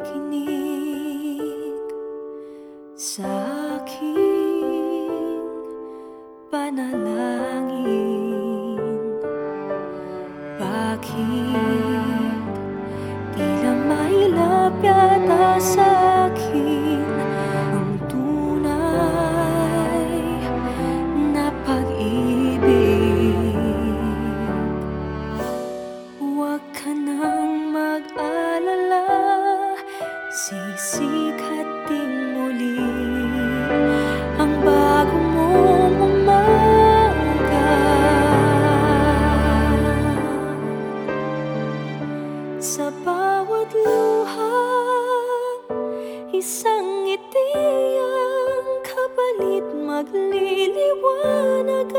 pakikinig sa aking panalangin. Bakit tila mailap yata sa akin ang tunay? Huwag ka nang mag-alala Sisikat din muli Ang bago mong umaga. Sa bawat luha Isang ngiti ang kapalit Magliliwanag